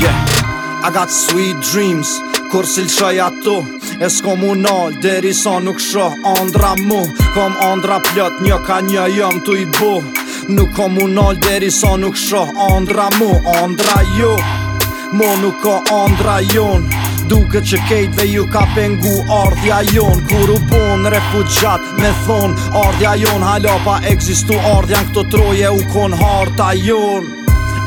yeah. I got sweet dreams Kur s'il shoj ato E s'ko mu nal Deri sa nuk shoh Andra mu Kom andra plot Një ka një jom t'u i bu Nuk kom mu nal Deri sa nuk shoh Andra mu Andra jo Mo nuk ka andra jon Duke që kejtve ju ka pengu ardhja jon Kur u bon refugjat me thon Ardhja jon hala pa egzistu ardhjan Këto troje u kon harta jon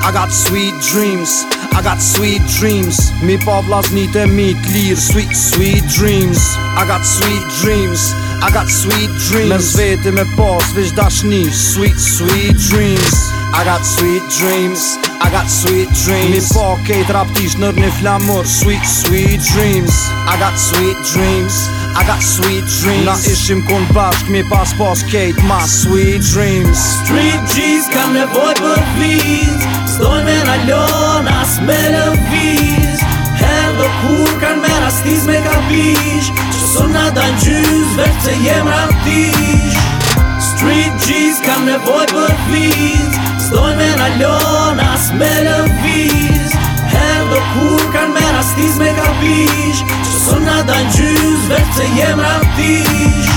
I got sweet dreams I got sweet dreams Mi pa vlasnit te mi t'lirë Sweet, sweet dreams I got sweet dreams I got sweet dreams Me zveti me pas vish dashni Sweet, sweet dreams I got sweet dreams I got sweet dreams Mi pa kejt raptisht nër një flamur Sweet, sweet dreams I got sweet dreams I got sweet dreams Na ishim kun bashk mi pas pas kejt ma Sweet dreams Street G's kam nevoj për please Stoj me në lorë me lëviz Herë do kur kan me rastiz me ka vish Që sona da në gjyz vetë që jem ratish Street G's kanë nevoj për viz Zdoj me në lon as me lëviz Herë do kur kan me rastiz me ka vish Që sona da në gjyz vetë që jem ratish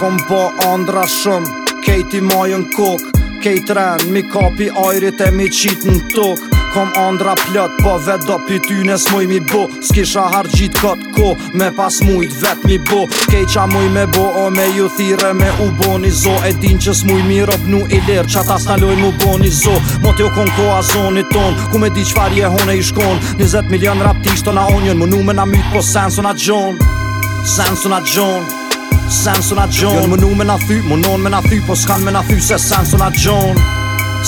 Kom po andra shumë Kejti majën kok Kejtë renë, mi kapi ajrit e mi qitë në tokë kom andra plot Po vet do pi ty mi bo S'kisha hargjit kot ko Me pas mujt vet mi bo keqa muj me bo O me ju thire me u boni zo E din që s'muj mi rop nu i ler Qa ta staloj mu bo një zo Mot jo kon ko a zonit ton Ku me di qfar je hone i shkon 20 milion rap tishto na onion Më nu me na myt po sensu na gjon Sensu na gjon Sensu na gjon Jon më nu me na thy Më non me na thy Po s'kan me na thy Se sensu na gjon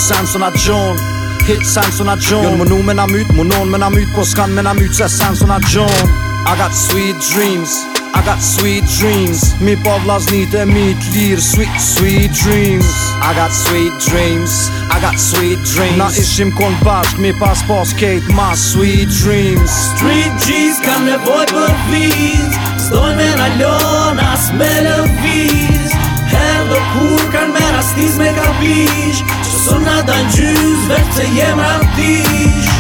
Sensu na gjon hit Samsona Gjon Jo në mënu me na myt, mënon me na myt Po s'kan me na myt se Samsona Gjon I got sweet dreams I got sweet dreams Mi po vlasnit e mi t'lir Sweet, sweet dreams I got sweet dreams I got sweet dreams Na ishim kon bashk Mi pas po skate Ma sweet dreams Street G's kam nevoj për viz Stoj me na lona s'me lëviz kur kan me rastiz me kapish Që sona da në gjyz, vetë të jem rastish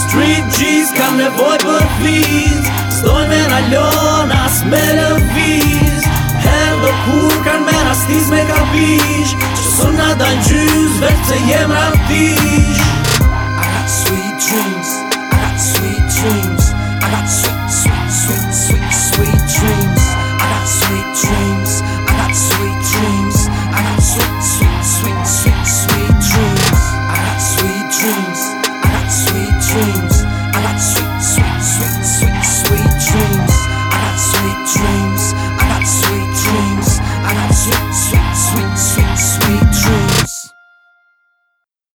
Street G's kanë nevoj për fliz Zdoj me në lon, as me lëviz Her do kur kan me rastiz me kapish Që sona da në gjyz, vetë të jem rastish I got sweet dreams